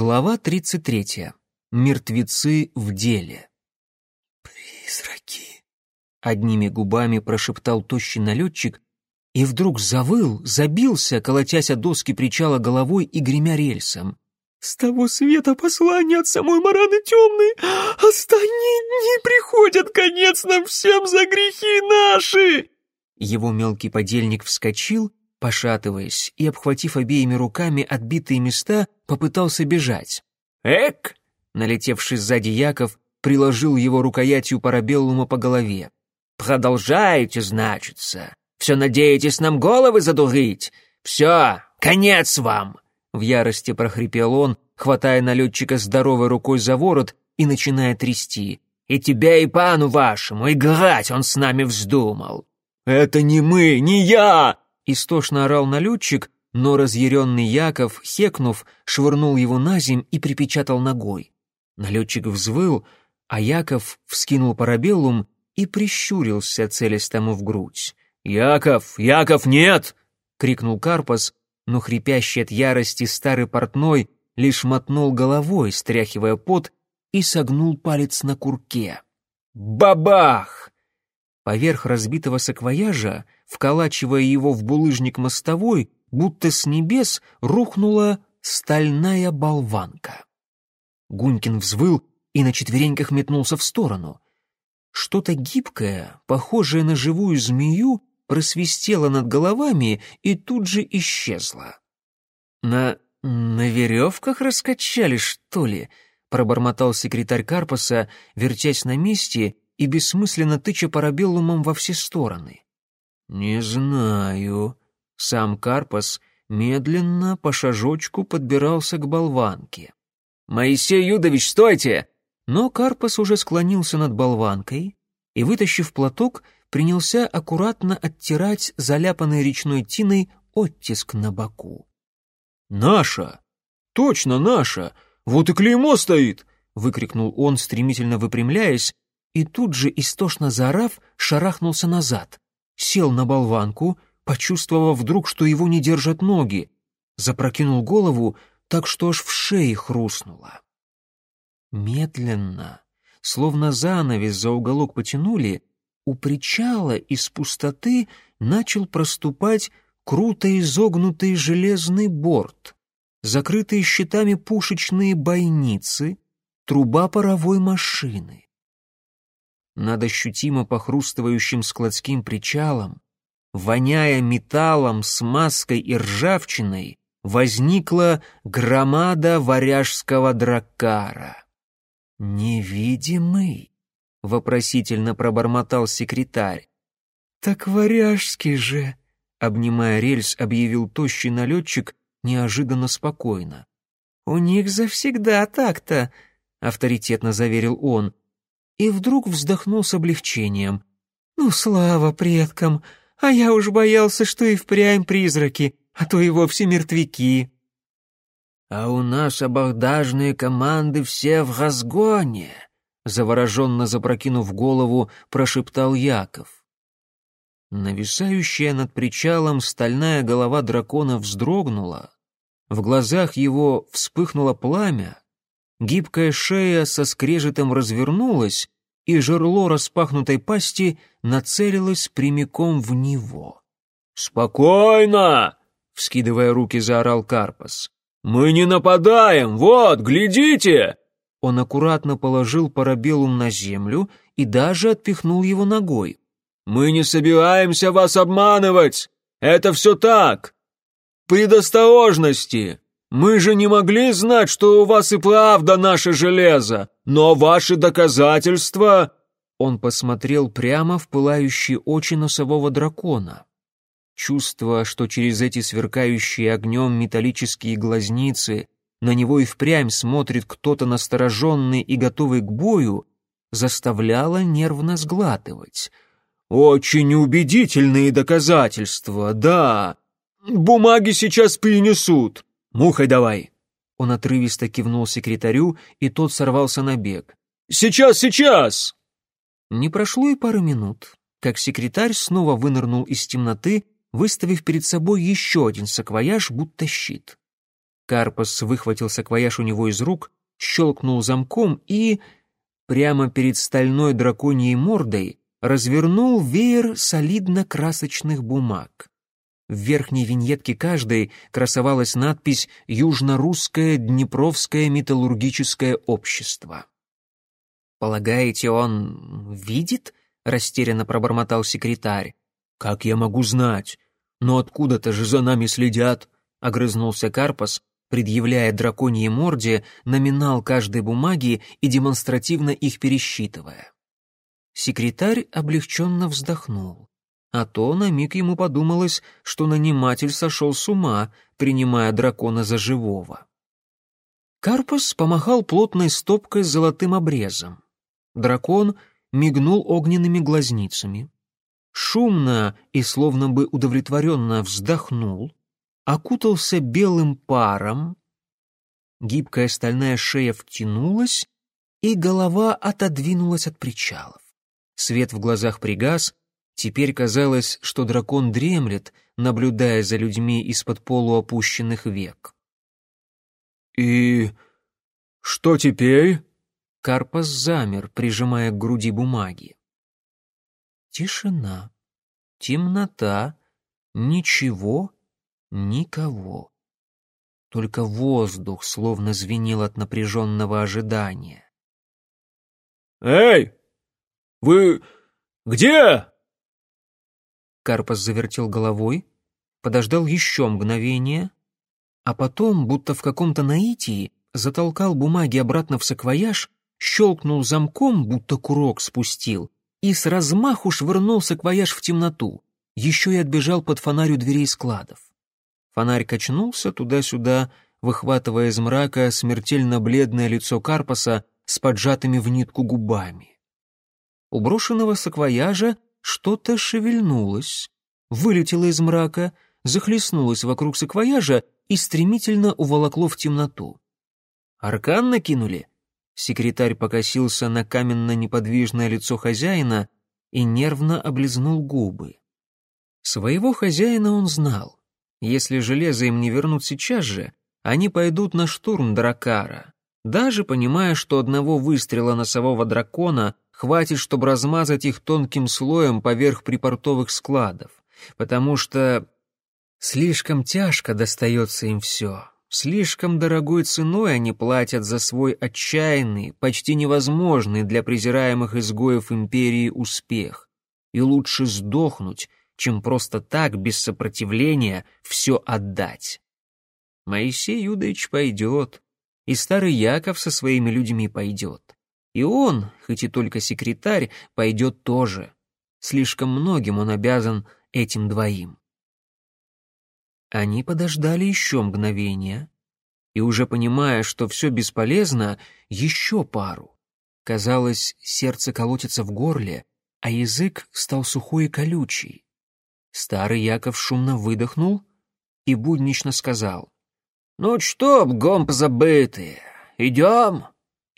Глава 33. Мертвецы в деле. «Призраки!» — одними губами прошептал тощий налетчик и вдруг завыл, забился, колотясь о доски причала головой и гремя рельсом. «С того света послание от самой Мараны темной! Остань, не приходят конец нам всем за грехи наши!» Его мелкий подельник вскочил пошатываясь и, обхватив обеими руками отбитые места, попытался бежать. «Эк!» — налетевший сзади Яков приложил его рукоятью парабеллума по голове. «Продолжаете, значится. Все надеетесь нам головы задурить? Все, конец вам!» В ярости прохрипел он, хватая налетчика здоровой рукой за ворот и начиная трясти. «И тебя, и пану вашему, играть он с нами вздумал!» «Это не мы, не я!» Истошно орал налетчик, но разъяренный Яков, хекнув, швырнул его на земь и припечатал ногой. Налетчик взвыл, а Яков вскинул парабеллум и прищурился, целясь тому в грудь. «Яков! Яков, нет!» — крикнул Карпас, но хрипящий от ярости старый портной лишь мотнул головой, стряхивая пот, и согнул палец на курке. Бабах! Поверх разбитого саквояжа вколачивая его в булыжник мостовой, будто с небес рухнула стальная болванка. Гунькин взвыл и на четвереньках метнулся в сторону. Что-то гибкое, похожее на живую змею, просвистело над головами и тут же исчезло. «На... на веревках раскачали, что ли?» — пробормотал секретарь Карпаса, вертясь на месте и бессмысленно тыча парабеллумом во все стороны. «Не знаю». Сам Карпас медленно по шажочку подбирался к болванке. «Моисей Юдович, стойте!» Но Карпас уже склонился над болванкой и, вытащив платок, принялся аккуратно оттирать заляпанной речной тиной оттиск на боку. «Наша! Точно наша! Вот и клеймо стоит!» — выкрикнул он, стремительно выпрямляясь, и тут же, истошно заорав, шарахнулся назад сел на болванку, почувствовав вдруг, что его не держат ноги, запрокинул голову так, что аж в шее хрустнуло. Медленно, словно занавес за уголок потянули, у причала из пустоты начал проступать круто изогнутый железный борт, закрытые щитами пушечные бойницы, труба паровой машины над ощутимо похрустывающим складским причалом, воняя металлом, смазкой и ржавчиной, возникла громада варяжского дракара. «Невидимый?» — вопросительно пробормотал секретарь. «Так варяжский же!» — обнимая рельс, объявил тощий налетчик неожиданно спокойно. «У них завсегда так-то», — авторитетно заверил он и вдруг вздохнул с облегчением. «Ну, слава предкам! А я уж боялся, что и впрямь призраки, а то и вовсе мертвяки». «А у нас абордажные команды все в разгоне», — завороженно запрокинув голову, прошептал Яков. Нависающая над причалом стальная голова дракона вздрогнула, в глазах его вспыхнуло пламя, Гибкая шея со скрежетом развернулась, и жерло распахнутой пасти нацелилось прямиком в него. «Спокойно!» — вскидывая руки, заорал Карпас. «Мы не нападаем! Вот, глядите!» Он аккуратно положил парабеллум на землю и даже отпихнул его ногой. «Мы не собираемся вас обманывать! Это все так! Предосторожности! Мы же не могли знать, что у вас и правда наше железо, но ваши доказательства...» Он посмотрел прямо в пылающие очи носового дракона. Чувство, что через эти сверкающие огнем металлические глазницы на него и впрямь смотрит кто-то настороженный и готовый к бою, заставляло нервно сглатывать. «Очень убедительные доказательства, да. Бумаги сейчас принесут. Мухой давай!» Он отрывисто кивнул секретарю, и тот сорвался на бег. «Сейчас, сейчас!» Не прошло и пары минут, как секретарь снова вынырнул из темноты, выставив перед собой еще один саквояж, будто щит. Карпас выхватил саквояж у него из рук, щелкнул замком и, прямо перед стальной драконьей мордой, развернул веер солидно-красочных бумаг. В верхней виньетке каждой красовалась надпись «Южно-русское Днепровское металлургическое общество». «Полагаете, он видит?» — растерянно пробормотал секретарь. «Как я могу знать? Но откуда-то же за нами следят!» — огрызнулся Карпас, предъявляя драконьей морде номинал каждой бумаги и демонстративно их пересчитывая. Секретарь облегченно вздохнул. А то на миг ему подумалось, что наниматель сошел с ума, принимая дракона за живого. Карпус помахал плотной стопкой с золотым обрезом. Дракон мигнул огненными глазницами. Шумно и словно бы удовлетворенно вздохнул, окутался белым паром, гибкая стальная шея втянулась, и голова отодвинулась от причалов. Свет в глазах пригас, теперь казалось, что дракон дремлет, наблюдая за людьми из-под полуопущенных век. «И что теперь?» Карпас замер, прижимая к груди бумаги. Тишина, темнота, ничего Никого. Только воздух словно звенел от напряженного ожидания. «Эй! Вы где?» Карпас завертел головой, подождал еще мгновение, а потом, будто в каком-то наитии, затолкал бумаги обратно в саквояж, щелкнул замком, будто курок спустил, и с размаху швырнул саквояж в темноту, еще и отбежал под фонарь у дверей складов. Фонарь качнулся туда-сюда, выхватывая из мрака смертельно бледное лицо Карпаса с поджатыми в нитку губами. У брошенного саквояжа что-то шевельнулось, вылетело из мрака, захлестнулось вокруг саквояжа и стремительно уволокло в темноту. «Аркан накинули?» Секретарь покосился на каменно-неподвижное лицо хозяина и нервно облизнул губы. Своего хозяина он знал. Если железо им не вернут сейчас же, они пойдут на штурм Дракара, даже понимая, что одного выстрела носового дракона хватит, чтобы размазать их тонким слоем поверх припортовых складов, потому что слишком тяжко достается им все. Слишком дорогой ценой они платят за свой отчаянный, почти невозможный для презираемых изгоев империи успех. И лучше сдохнуть, чем просто так, без сопротивления, все отдать. Моисей Юдович пойдет, и старый Яков со своими людьми пойдет. И он, хоть и только секретарь, пойдет тоже. Слишком многим он обязан этим двоим. Они подождали еще мгновение, и уже понимая, что все бесполезно, еще пару. Казалось, сердце колотится в горле, а язык стал сухой и колючий. Старый Яков шумно выдохнул и буднично сказал. «Ну что, бгом позабытые, идем!»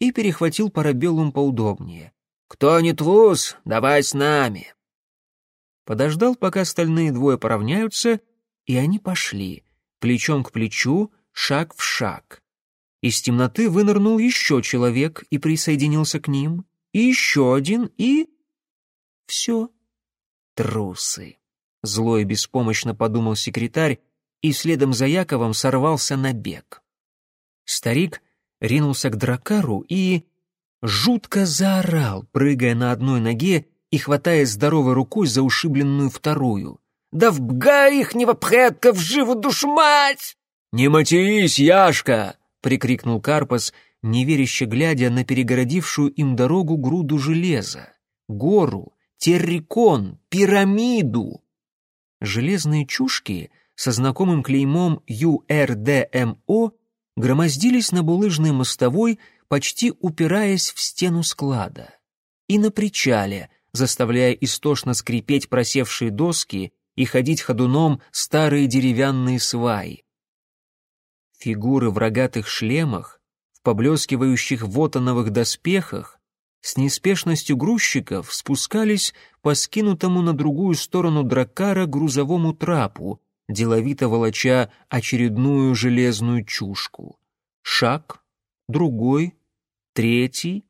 И перехватил парабеллум поудобнее. «Кто не трус, давай с нами!» Подождал, пока остальные двое поравняются, и они пошли, плечом к плечу, шаг в шаг. Из темноты вынырнул еще человек и присоединился к ним, и еще один, и... Все. Трусы. Зло и беспомощно подумал секретарь, и следом за Яковом сорвался на бег. Старик ринулся к дракару и жутко заорал, прыгая на одной ноге и хватая здоровой рукой за ушибленную вторую. «Да вбга ихнего предка в живу душ мать!» «Не матерись, Яшка!» — прикрикнул Карпас, неверяще глядя на перегородившую им дорогу груду железа, гору, террикон, пирамиду. Железные чушки со знакомым клеймом ЮРДМО громоздились на булыжной мостовой, почти упираясь в стену склада. И на причале, заставляя истошно скрипеть просевшие доски и ходить ходуном старые деревянные сваи. Фигуры в рогатых шлемах, в поблескивающих вотановых доспехах, с неспешностью грузчиков спускались по скинутому на другую сторону дракара грузовому трапу, деловито волоча очередную железную чушку. Шаг, другой, третий.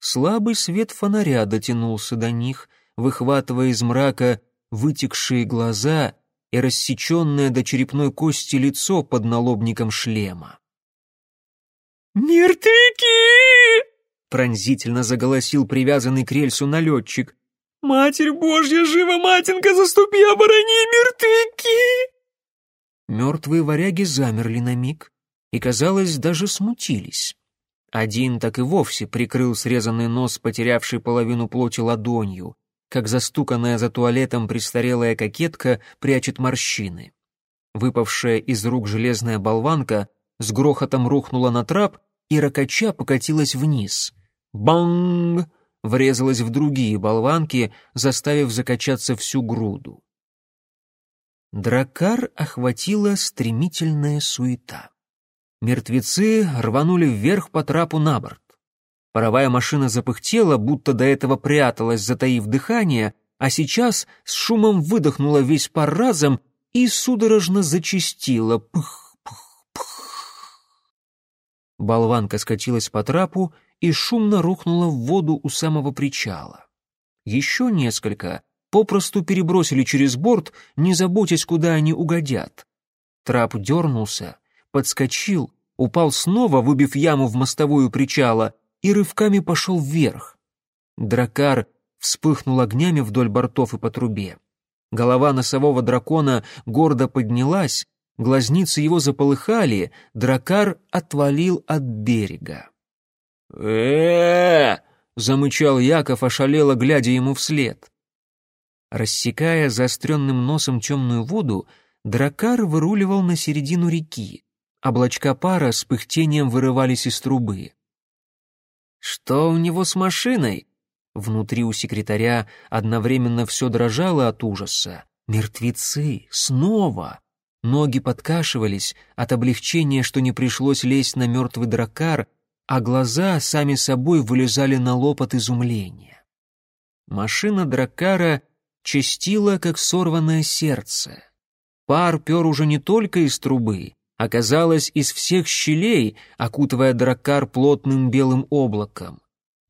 Слабый свет фонаря дотянулся до них, выхватывая из мрака вытекшие глаза и рассеченное до черепной кости лицо под налобником шлема. «Мертвяки!» — пронзительно заголосил привязанный к рельсу налетчик. «Матерь Божья, жива матенька, заступи, оборони, мертвяки!» Мертвые варяги замерли на миг и, казалось, даже смутились. Один так и вовсе прикрыл срезанный нос, потерявший половину плоти ладонью, как застуканная за туалетом престарелая кокетка прячет морщины. Выпавшая из рук железная болванка с грохотом рухнула на трап и ракача покатилась вниз. Банг! Врезалась в другие болванки, заставив закачаться всю груду. Дракар охватила стремительная суета. Мертвецы рванули вверх по трапу на борт. Паровая машина запыхтела, будто до этого пряталась, затаив дыхание, а сейчас с шумом выдохнула весь пар разом и судорожно зачистила. Пых. Болванка скатилась по трапу и шумно рухнула в воду у самого причала. Еще несколько попросту перебросили через борт, не заботясь, куда они угодят. Трап дернулся, подскочил, упал снова, выбив яму в мостовую причала, и рывками пошел вверх. Дракар вспыхнул огнями вдоль бортов и по трубе. Голова носового дракона гордо поднялась, глазницы его заполыхали, дракар отвалил от берега. э замычал Яков, ошалело, глядя ему вслед. Рассекая заостренным носом темную воду, дракар выруливал на середину реки. Облачка пара с пыхтением вырывались из трубы. «Что у него с машиной?» Внутри у секретаря одновременно все дрожало от ужаса. «Мертвецы! Снова!» Ноги подкашивались от облегчения, что не пришлось лезть на мертвый дракар, а глаза сами собой вылезали на лоб от изумления. Машина дракара чистила, как сорванное сердце. Пар пер уже не только из трубы, оказалось из всех щелей, окутывая дракар плотным белым облаком.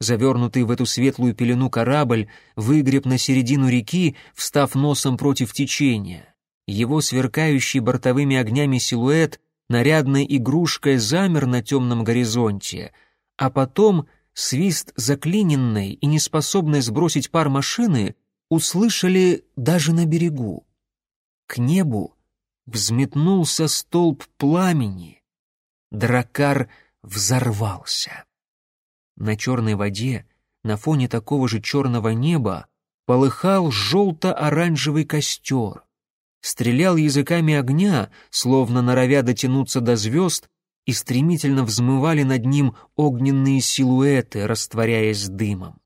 Завернутый в эту светлую пелену корабль выгреб на середину реки, встав носом против течения. Его сверкающий бортовыми огнями силуэт нарядной игрушкой замер на темном горизонте, а потом свист заклиненной и неспособной сбросить пар машины услышали даже на берегу. К небу взметнулся столб пламени. Дракар взорвался. На черной воде, на фоне такого же черного неба, полыхал желто-оранжевый костер. Стрелял языками огня, словно норовя дотянуться до звезд, и стремительно взмывали над ним огненные силуэты, растворяясь дымом.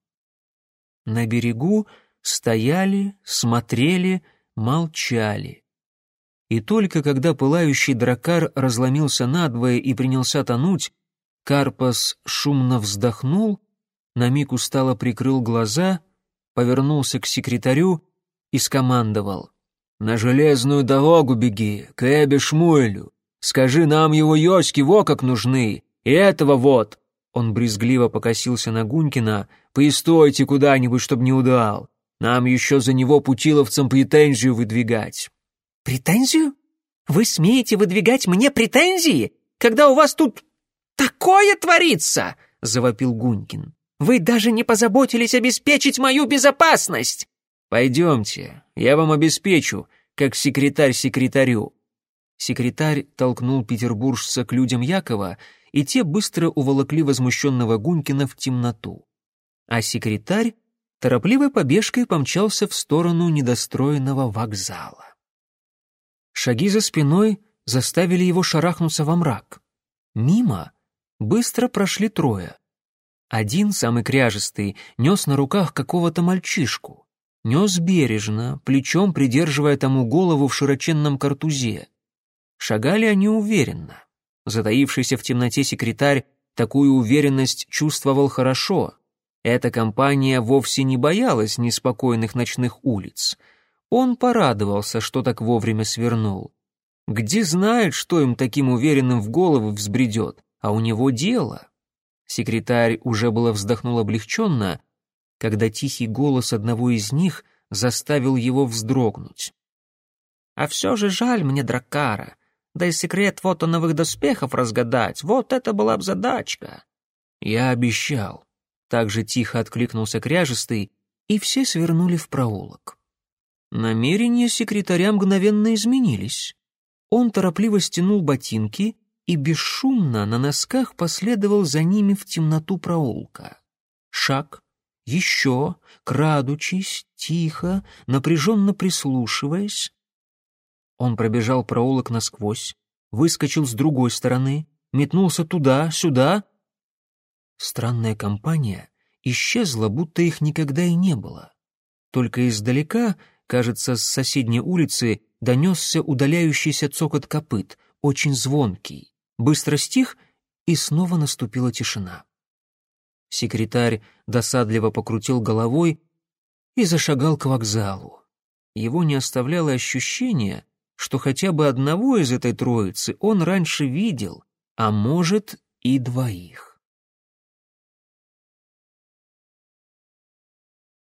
На берегу стояли, смотрели, молчали. И только когда пылающий дракар разломился надвое и принялся тонуть, Карпас шумно вздохнул, на миг устало прикрыл глаза, повернулся к секретарю и скомандовал. «На железную дорогу беги, к Эбе Шмуэлю. Скажи, нам его ёськи во как нужны, и этого вот!» Он брезгливо покосился на Гунькина. «Поистойте куда-нибудь, чтоб не удал. Нам еще за него путиловцам претензию выдвигать». «Претензию? Вы смеете выдвигать мне претензии, когда у вас тут такое творится?» — завопил Гунькин. «Вы даже не позаботились обеспечить мою безопасность!» «Пойдемте, я вам обеспечу, как секретарь секретарю». Секретарь толкнул петербуржца к людям Якова, и те быстро уволокли возмущенного Гунькина в темноту. А секретарь торопливой побежкой помчался в сторону недостроенного вокзала. Шаги за спиной заставили его шарахнуться во мрак. Мимо быстро прошли трое. Один, самый кряжестый, нес на руках какого-то мальчишку. Нес бережно, плечом придерживая тому голову в широченном картузе. Шагали они уверенно. Затаившийся в темноте секретарь такую уверенность чувствовал хорошо. Эта компания вовсе не боялась неспокойных ночных улиц. Он порадовался, что так вовремя свернул. Где знает, что им таким уверенным в голову взбредет, а у него дело. Секретарь уже было вздохнул облегченно, когда тихий голос одного из них заставил его вздрогнуть. «А все же жаль мне Драккара. Да и секрет вот новых доспехов разгадать, вот это была б задачка». «Я обещал», — так же тихо откликнулся кряжестый, и все свернули в проулок. Намерения секретаря мгновенно изменились. Он торопливо стянул ботинки и бесшумно на носках последовал за ними в темноту проулка. Шаг, еще, крадучись, тихо, напряженно прислушиваясь. Он пробежал проулок насквозь, выскочил с другой стороны, метнулся туда, сюда. Странная компания исчезла, будто их никогда и не было. Только издалека, кажется, с соседней улицы донесся удаляющийся цокот копыт, очень звонкий. Быстро стих, и снова наступила тишина. Секретарь досадливо покрутил головой и зашагал к вокзалу. Его не оставляло ощущение, что хотя бы одного из этой троицы он раньше видел, а может и двоих.